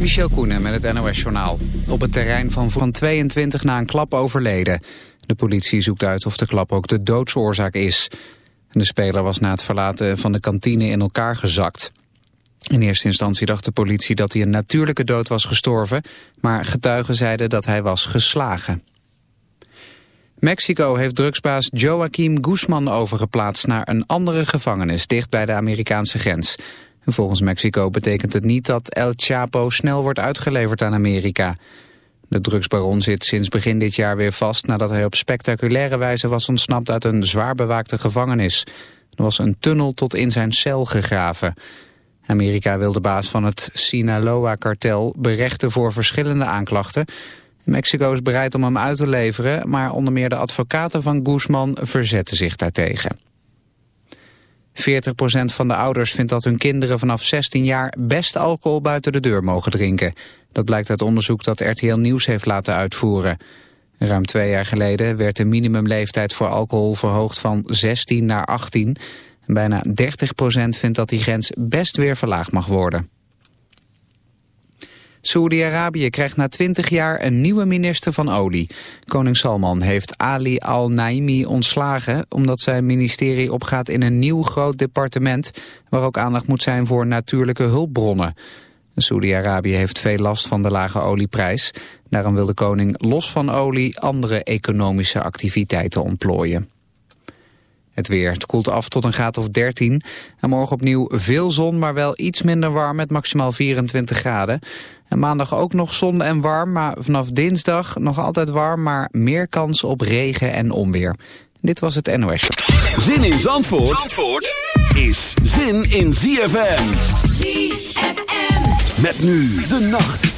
Michel Koenen met het NOS-journaal. Op het terrein van van 22 na een klap overleden. De politie zoekt uit of de klap ook de doodsoorzaak is. De speler was na het verlaten van de kantine in elkaar gezakt. In eerste instantie dacht de politie dat hij een natuurlijke dood was gestorven... maar getuigen zeiden dat hij was geslagen. Mexico heeft drugsbaas Joaquim Guzman overgeplaatst naar een andere gevangenis dicht bij de Amerikaanse grens. Volgens Mexico betekent het niet dat El Chapo snel wordt uitgeleverd aan Amerika. De drugsbaron zit sinds begin dit jaar weer vast nadat hij op spectaculaire wijze was ontsnapt uit een zwaar bewaakte gevangenis. Er was een tunnel tot in zijn cel gegraven. Amerika wil de baas van het Sinaloa-kartel berechten voor verschillende aanklachten. Mexico is bereid om hem uit te leveren, maar onder meer de advocaten van Guzman verzetten zich daartegen. 40% van de ouders vindt dat hun kinderen vanaf 16 jaar best alcohol buiten de deur mogen drinken. Dat blijkt uit onderzoek dat RTL Nieuws heeft laten uitvoeren. Ruim twee jaar geleden werd de minimumleeftijd voor alcohol verhoogd van 16 naar 18. Bijna 30% vindt dat die grens best weer verlaagd mag worden. Saoedi-Arabië krijgt na 20 jaar een nieuwe minister van olie. Koning Salman heeft Ali al-Naimi ontslagen... omdat zijn ministerie opgaat in een nieuw groot departement... waar ook aandacht moet zijn voor natuurlijke hulpbronnen. Saoedi-Arabië heeft veel last van de lage olieprijs. Daarom wil de koning los van olie andere economische activiteiten ontplooien. Het weer. Koelt af tot een graad of 13. En morgen opnieuw veel zon, maar wel iets minder warm met maximaal 24 graden. En maandag ook nog zon en warm, maar vanaf dinsdag nog altijd warm, maar meer kans op regen en onweer. Dit was het NOS. Zin in Zandvoort, Zandvoort is zin in ZFM. ZFM. Met nu de nacht.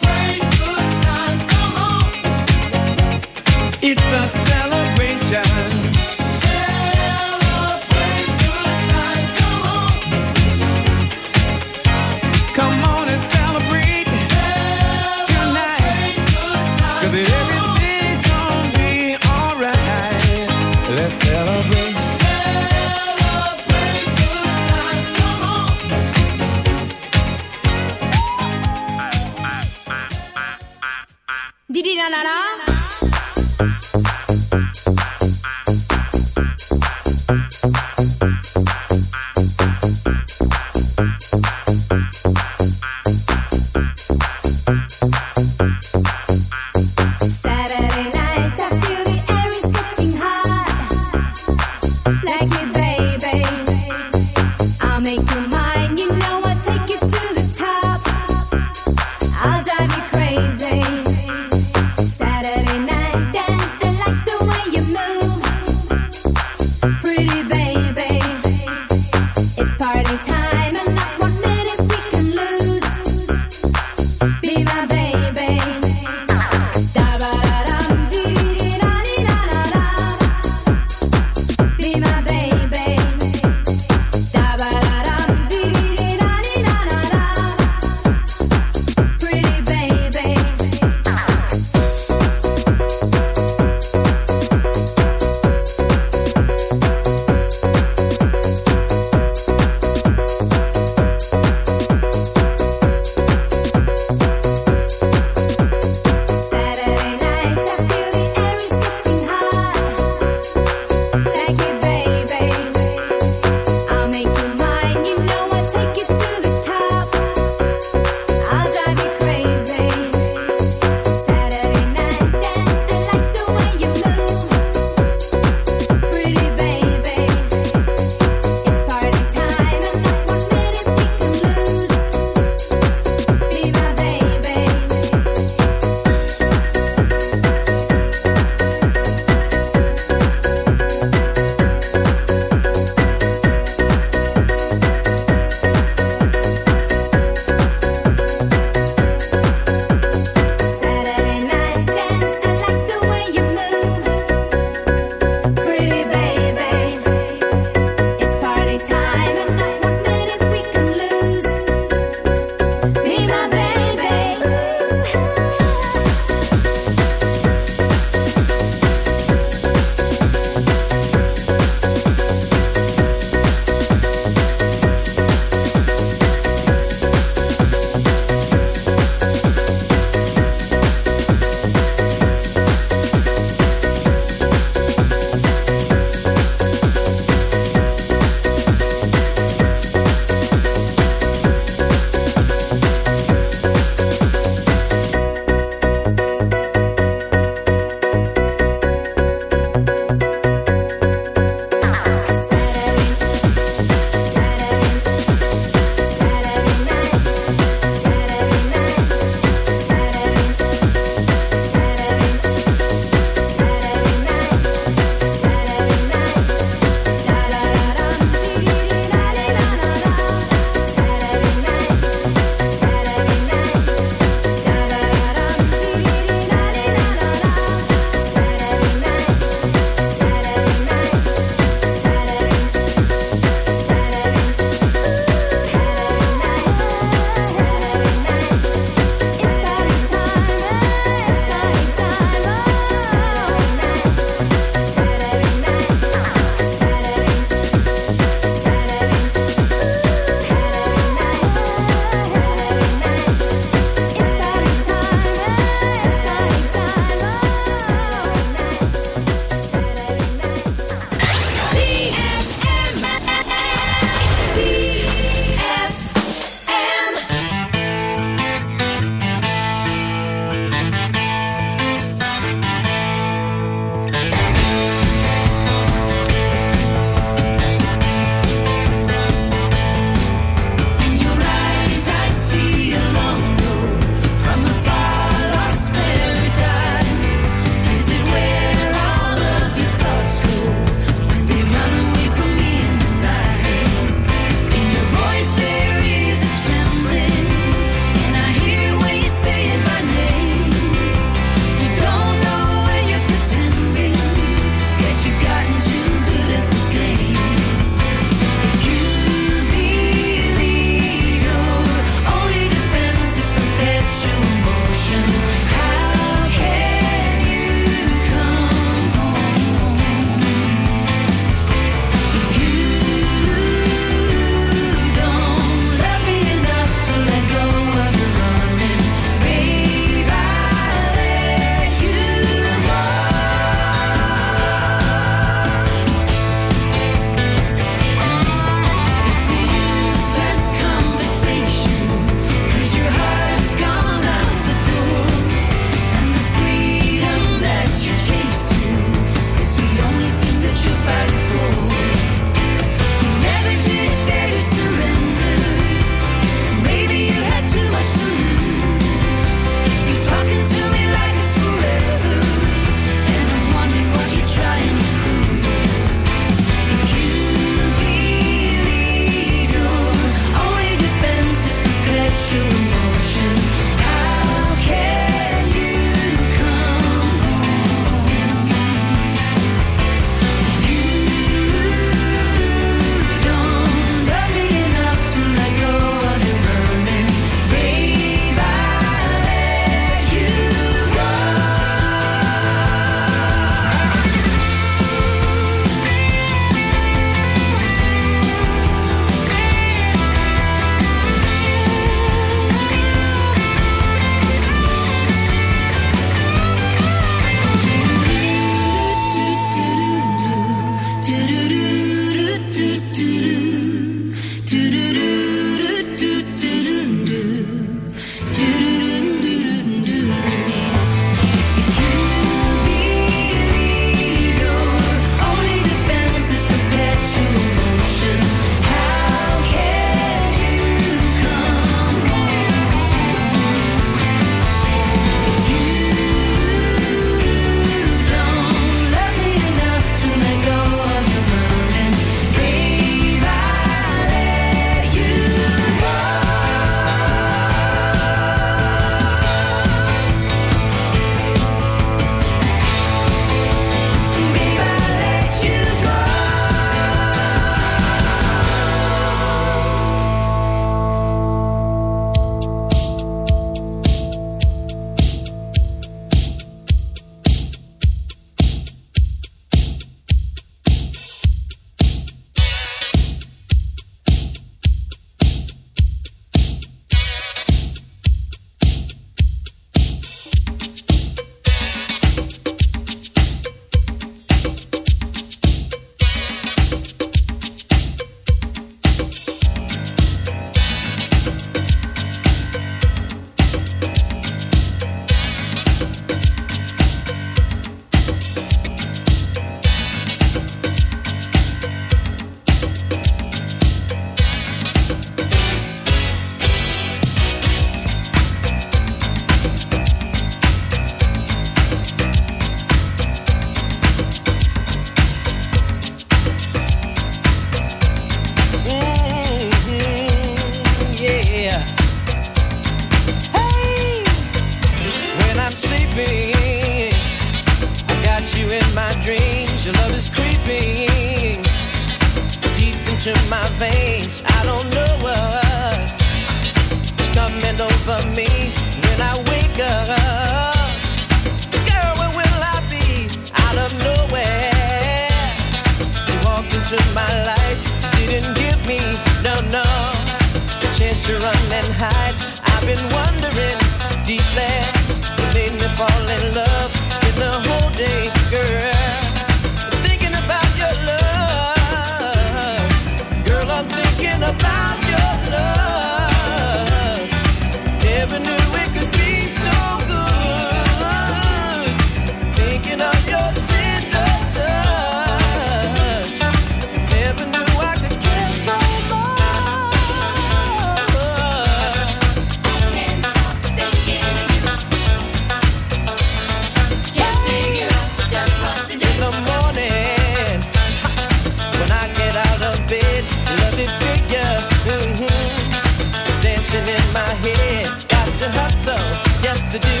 to hustle, yes I do.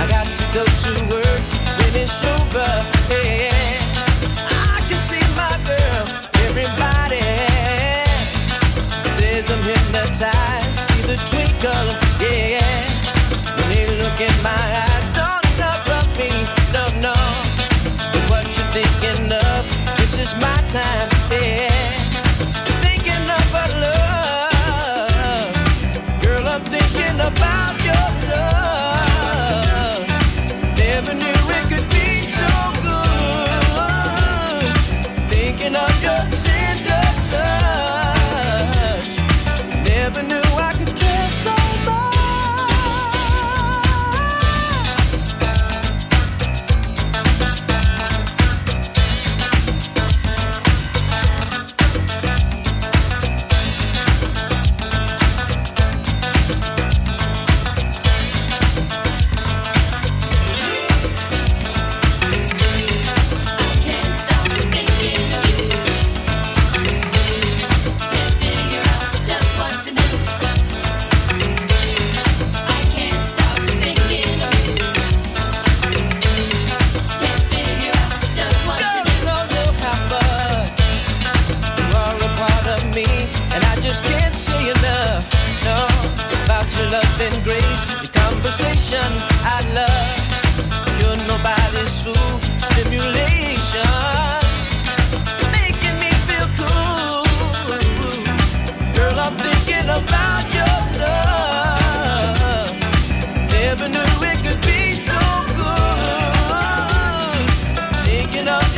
I got to go to work when it's over. Yeah, I can see my girl. Everybody says I'm hypnotized. See the twinkle, yeah. When they look in my eyes, don't enough me, no, no. But what you thinking of? This is my time. love.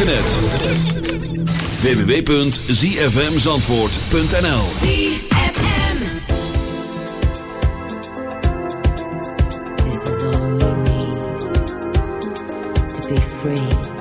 internet. www.zfmzandvoort.nl This is all we need to be free.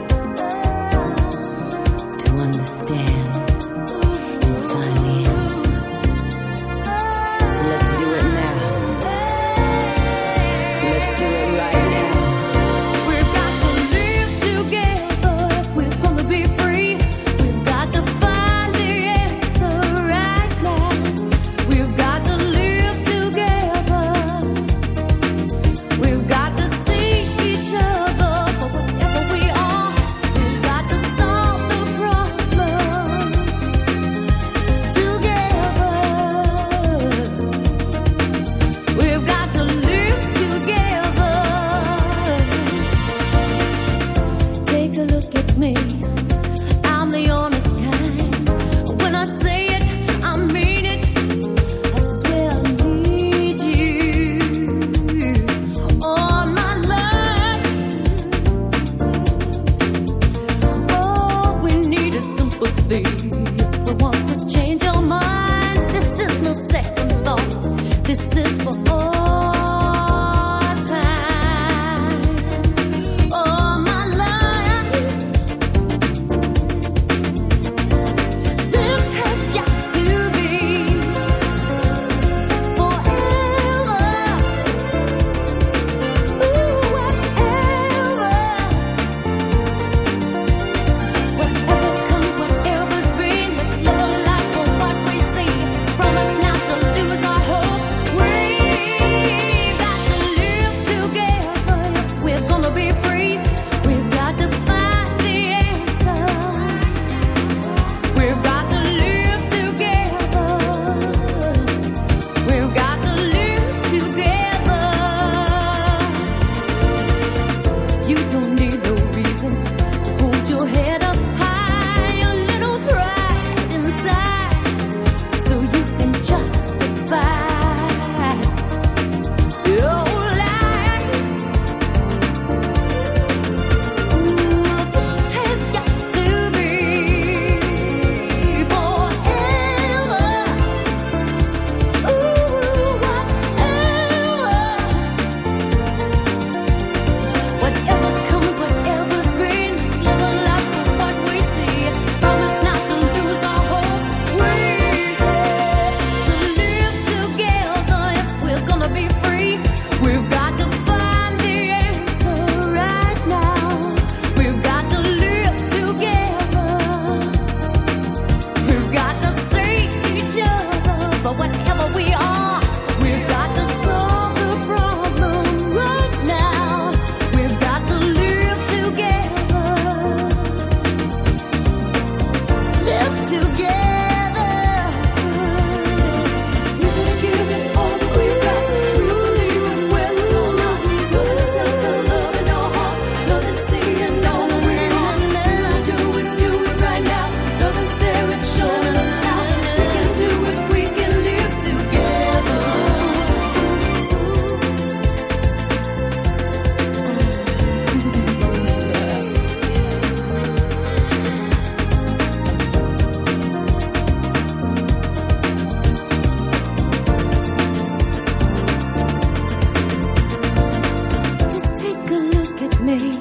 me.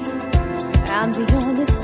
I'm the only.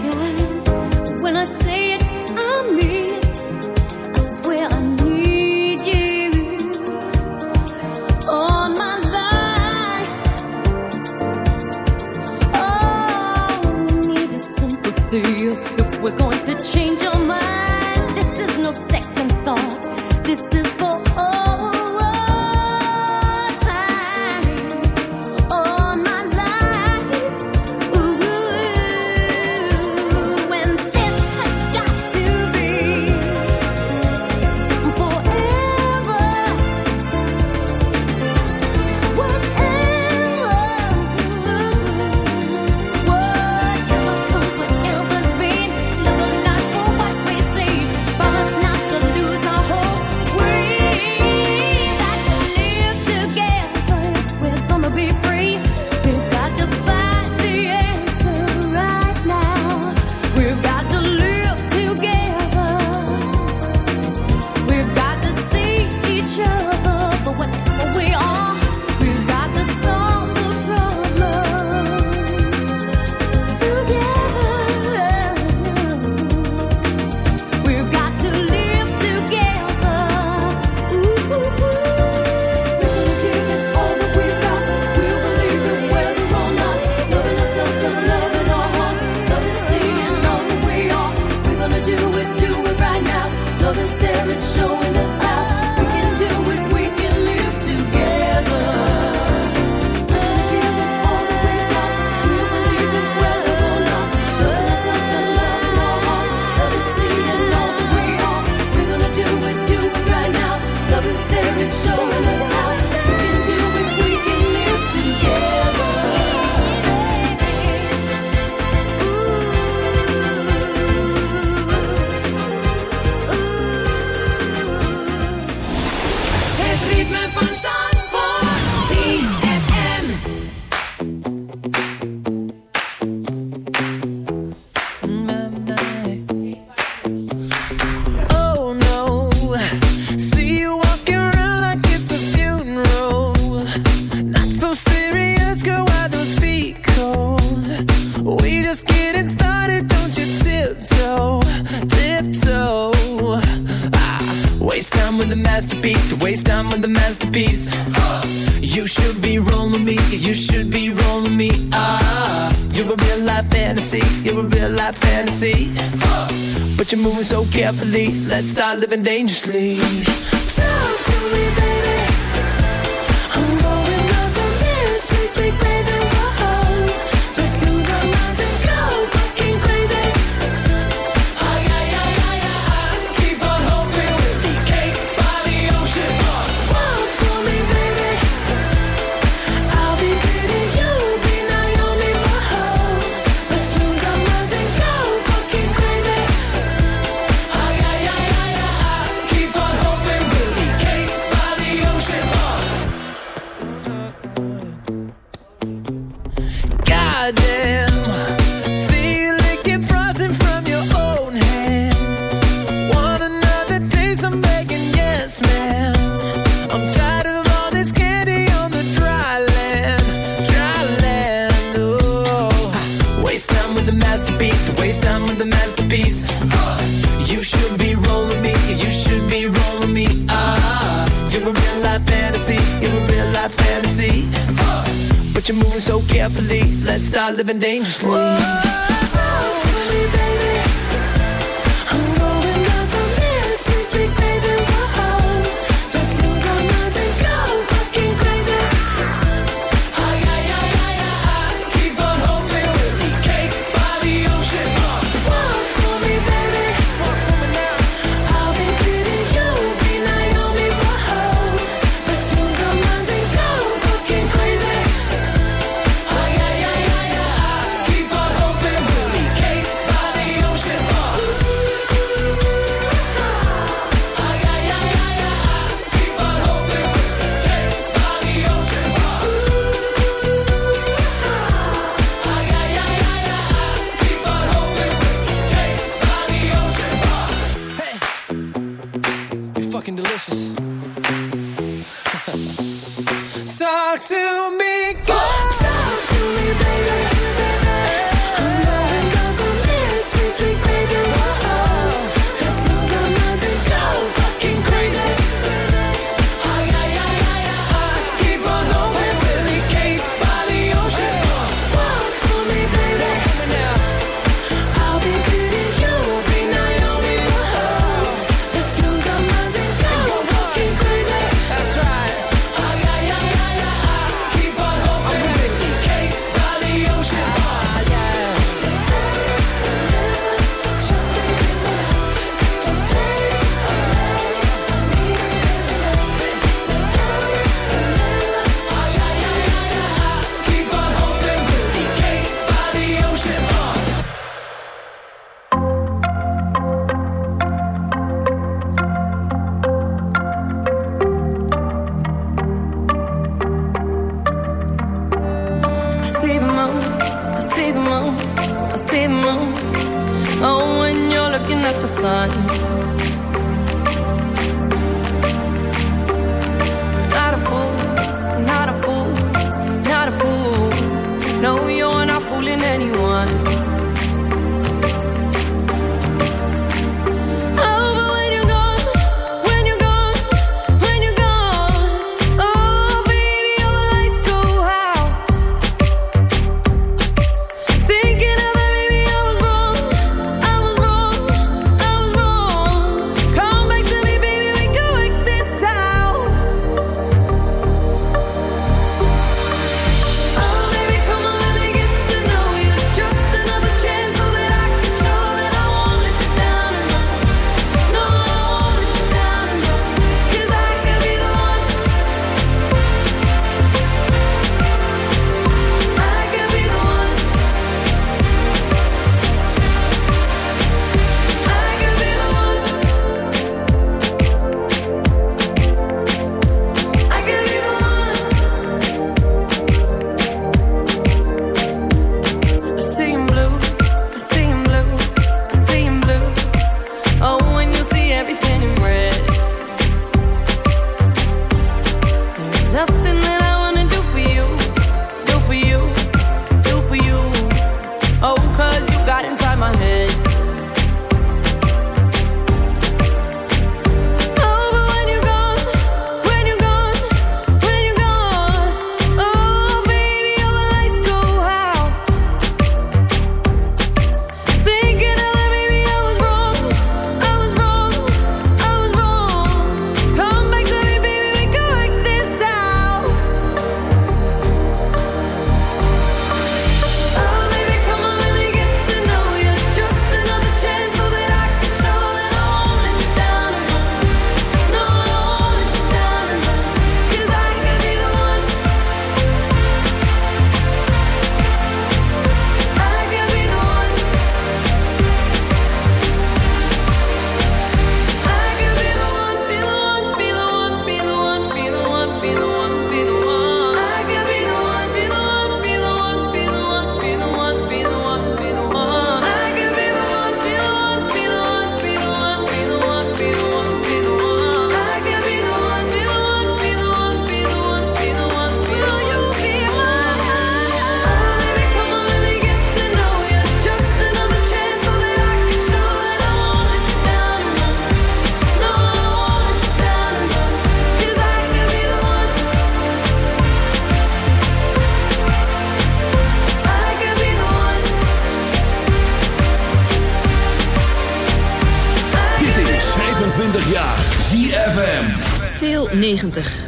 piece. You should be rolling me, you should be rolling me. Ah, you're a real life fantasy, you're a real life fantasy. But you're moving so carefully, let's start living dangerously. Whoa, talk to me, baby. I'm going up on this, sweet, baby. Whoa.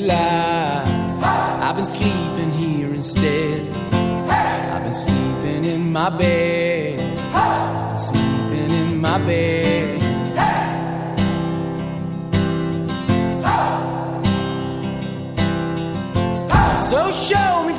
Lonely. I've been sleeping here instead. I've been sleeping in my bed. Sleeping in my bed. So show me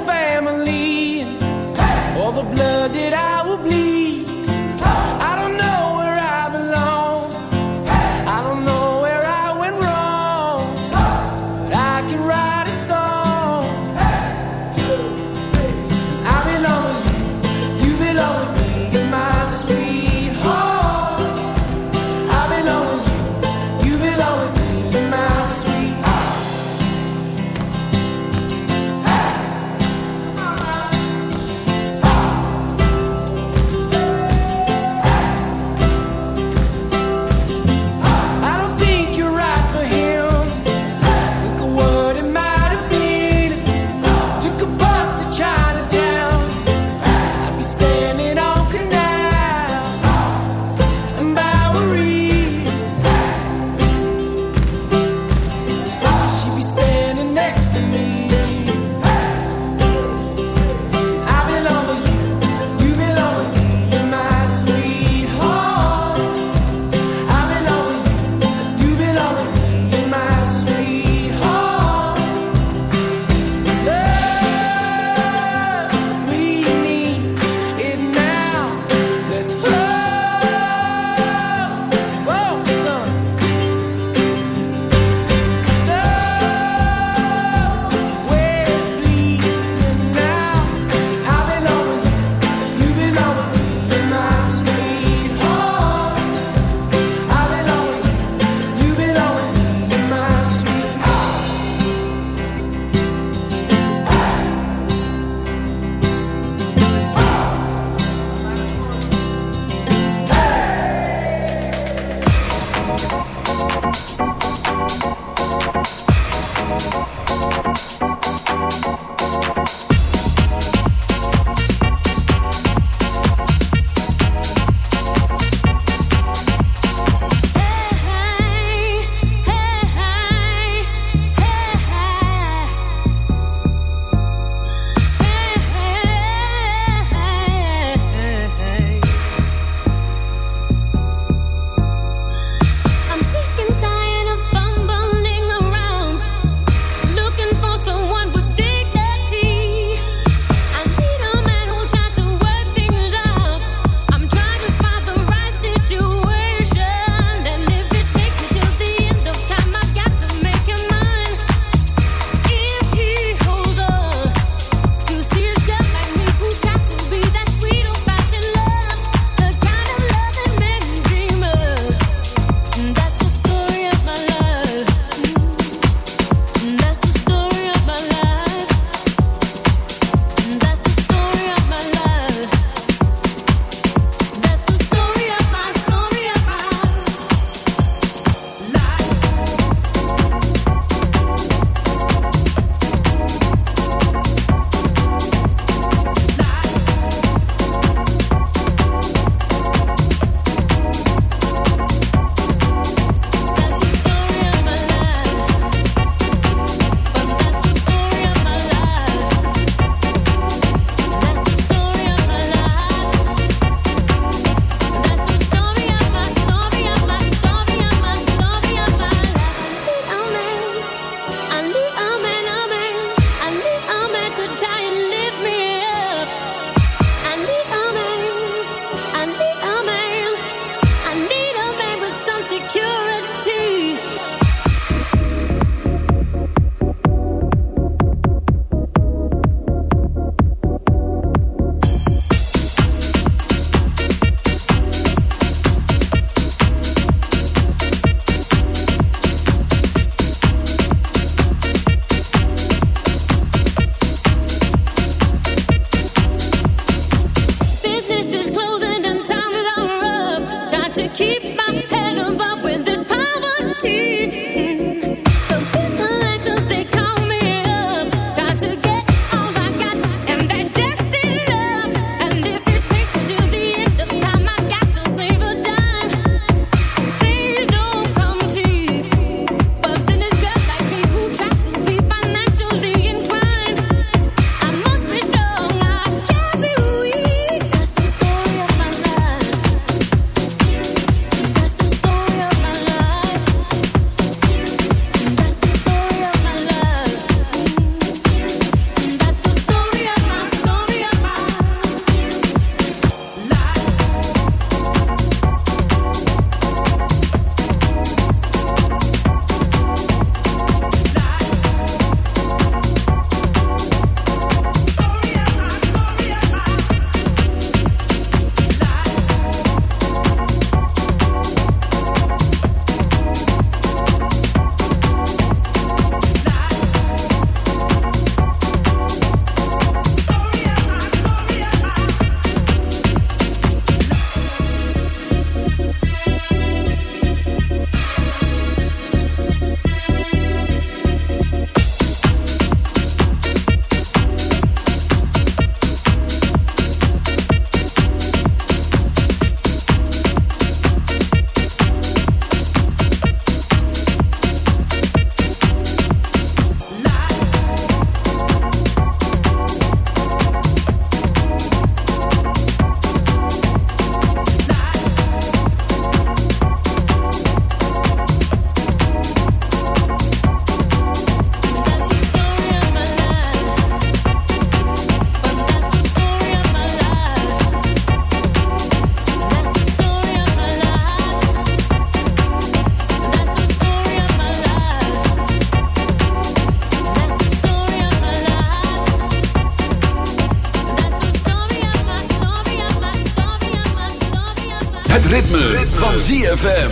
ritme, ritme. van ZFM.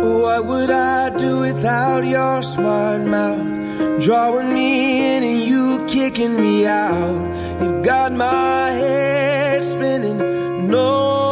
What would I do without your smart mouth? Drawing me in and you kicking me out. You've got my head spinning, no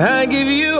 I give you